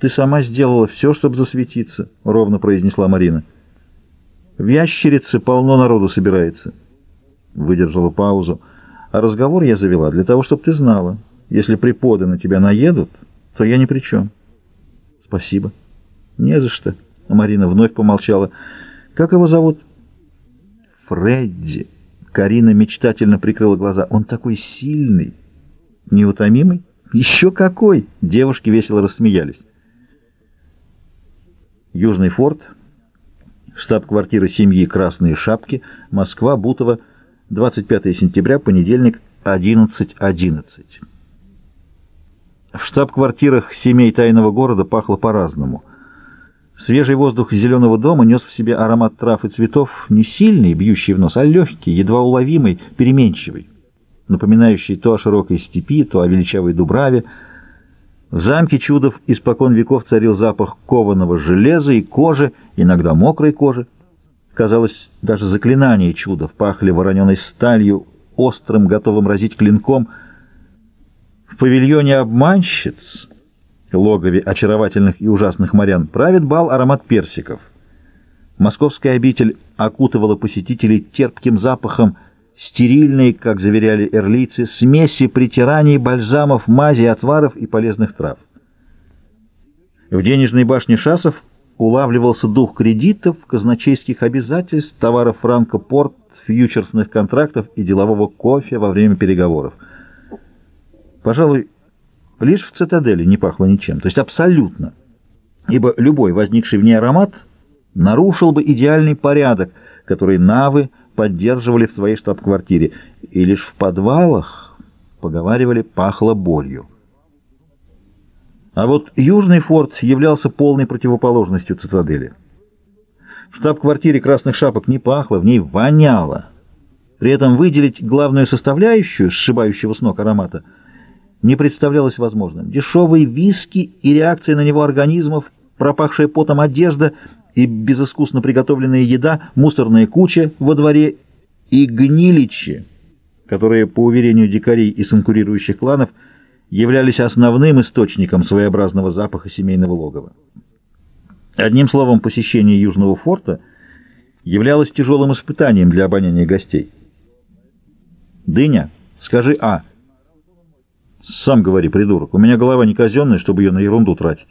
ты сама сделала все, чтобы засветиться», — ровно произнесла Марина. «В ящерице полно народу собирается». Выдержала паузу. «А разговор я завела для того, чтобы ты знала. Если преподы на тебя наедут, то я ни при чем». «Спасибо». «Не за что». Марина вновь помолчала. «Как его зовут?» «Фредди». Карина мечтательно прикрыла глаза. «Он такой сильный, неутомимый». «Еще какой!» — девушки весело рассмеялись. Южный форт, штаб-квартира семьи Красные Шапки, Москва, Бутово, 25 сентября, понедельник, 11.11. .11. В штаб-квартирах семей тайного города пахло по-разному. Свежий воздух зеленого дома нес в себе аромат трав и цветов не сильный, бьющий в нос, а легкий, едва уловимый, переменчивый напоминающий то о широкой степи, то о величавой дубраве. В замке чудов испокон веков царил запах кованого железа и кожи, иногда мокрой кожи. Казалось, даже заклинания чудов пахли вороненой сталью, острым, готовым разить клинком. В павильоне обманщиц, логове очаровательных и ужасных морян, правит бал аромат персиков. Московская обитель окутывала посетителей терпким запахом, стерильные, как заверяли эрлийцы, смеси притираний, бальзамов, мази, отваров и полезных трав. В денежной башне шасов улавливался дух кредитов, казначейских обязательств, товаров франко-порт, фьючерсных контрактов и делового кофе во время переговоров. Пожалуй, лишь в цитадели не пахло ничем, то есть абсолютно, ибо любой возникший в ней аромат нарушил бы идеальный порядок, который навы поддерживали в своей штаб-квартире, и лишь в подвалах, поговаривали, пахло болью. А вот Южный форт являлся полной противоположностью цитадели. В штаб-квартире красных шапок не пахло, в ней воняло. При этом выделить главную составляющую сшибающего с ног аромата не представлялось возможным. Дешевые виски и реакция на него организмов, пропахшая потом одежда — и безыскусно приготовленная еда, мусорная куча во дворе и гниличи, которые, по уверению дикарей и конкурирующих кланов, являлись основным источником своеобразного запаха семейного логова. Одним словом, посещение Южного форта являлось тяжелым испытанием для обоняния гостей. «Дыня, скажи «а». «Сам говори, придурок, у меня голова не казенная, чтобы ее на ерунду тратить».